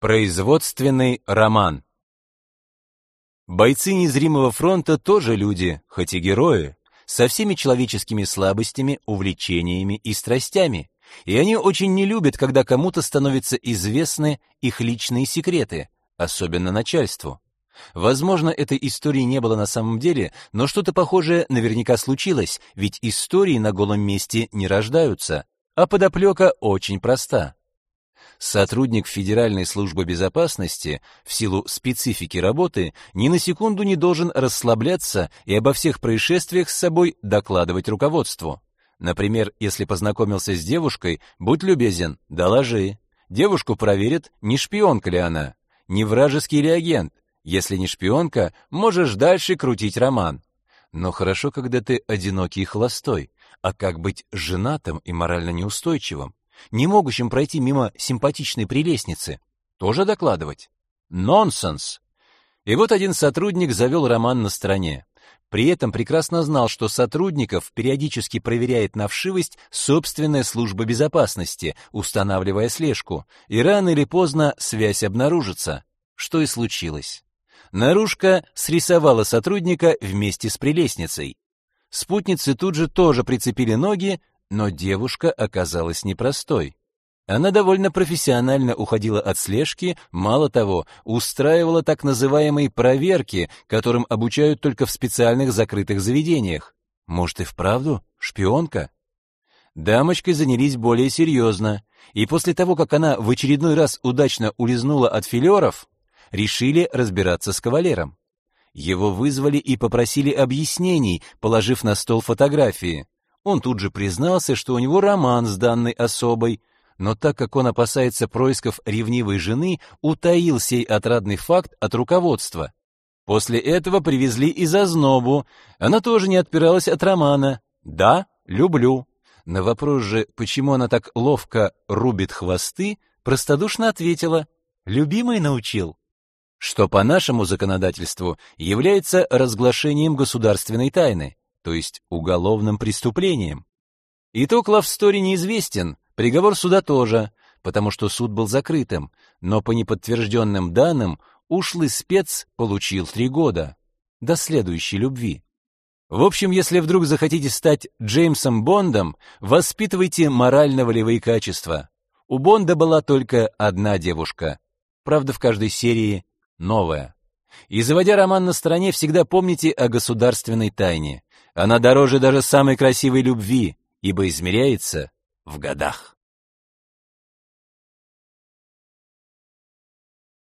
Производственный роман. Бойцы незримого фронта тоже люди, хоть и герои, со всеми человеческими слабостями, увлечениями и страстями. И они очень не любят, когда кому-то становятся известны их личные секреты, особенно начальству. Возможно, этой истории не было на самом деле, но что-то похожее наверняка случилось, ведь истории на голом месте не рождаются, а подоплека очень проста. Сотрудник Федеральной службы безопасности в силу специфики работы ни на секунду не должен расслабляться и обо всех происшествиях с собой докладывать руководству. Например, если познакомился с девушкой, будь любезен, доложи. Девушку проверят, не шпионка ли она, не вражеский ли агент. Если не шпионка, можешь дальше крутить роман. Но хорошо, когда ты одинокий и холостой. А как быть женатым и морально неустойчивым? Не могущим пройти мимо симпатичной прелестницы, тоже докладывать? Нонсенс! И вот один сотрудник завел роман на стороне. При этом прекрасно знал, что сотрудников периодически проверяет на вшивость собственная служба безопасности, устанавливая слежку, и рано или поздно связь обнаружится, что и случилось. Наружка срисовала сотрудника вместе с прелестницей. Спутницы тут же тоже прицепили ноги, но девушка оказалась непростой. Она довольно профессионально уходила от слежки, мало того, устраивала так называемые проверки, которым обучают только в специальных закрытых заведениях. Может и вправду шпионка? Дамочкой занялись более серьезно, и после того, как она в очередной раз удачно улизнула от филеров, решили разбираться с кавалером. Его вызвали и попросили объяснений, положив на стол фотографии. Он тут же признался, что у него роман с данной особой, но так как он опасается происков ревнивой жены, утаил сей отрадный факт от руководства. После этого привезли и зазнобу. Она тоже не отпиралась от романа. «Да, люблю». На вопрос же, почему она так ловко рубит хвосты, простодушно ответила «Любимый научил» что по нашему законодательству является разглашением государственной тайны то есть уголовным преступлением. Итог лавстори неизвестен, приговор суда тоже, потому что суд был закрытым, но по неподтвержденным данным ушлый спец получил три года до следующей любви. В общем, если вдруг захотите стать Джеймсом Бондом, воспитывайте морально-волевые качества. У Бонда была только одна девушка. Правда, в каждой серии новая. И заводя роман на стороне, всегда помните о государственной тайне. Она дороже даже самой красивой любви, ибо измеряется в годах.